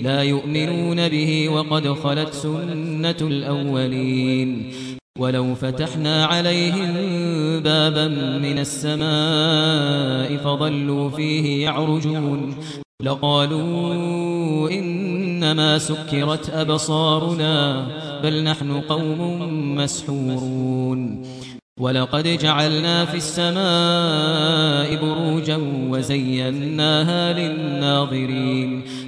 لا يؤمنون به وقد خلت سنة الأولين. ولو فتحنا عليهم بابا من السماء فظلوا فيه يعرجون. لقالوا إنما سكرت أبصارنا بل نحن قوم مسحورون. ولقد جعلنا في السماء بروجا وزيناها للناظرين.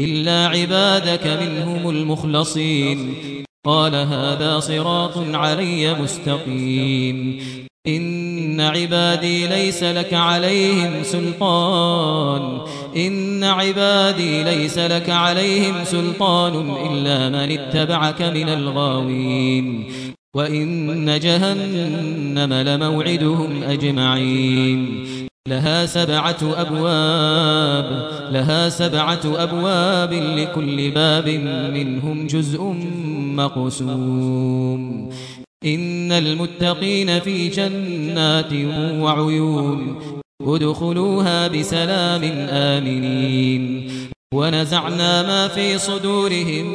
إلا عبادك منهم المخلصين. قال هذا صراط علي مستقيم. إن عبادي ليس لك عليهم سلطان. إن عبادي ليس لك عليهم سلطان إلا من اتبعك من الغاوين. وإن جهنم لموعدهم أجمعين. لها سبعة أبواب لها سبعة أبواب لكل باب منهم جزء مقسوم. إن المتقين في جنات وعيون ادخلوها بسلام آمنين. ونزعنا ما في صدورهم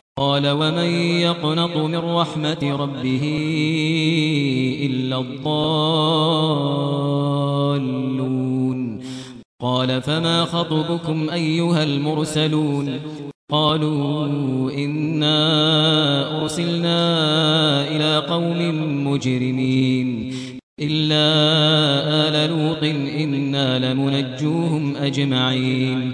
قال ومن يقنط من رحمة ربه إلا الضالون قال فما خطبكم أيها المرسلون قالوا إنا أرسلنا إلى قوم مجرمين إلا آل لوط إنا لمنجوهم أجمعين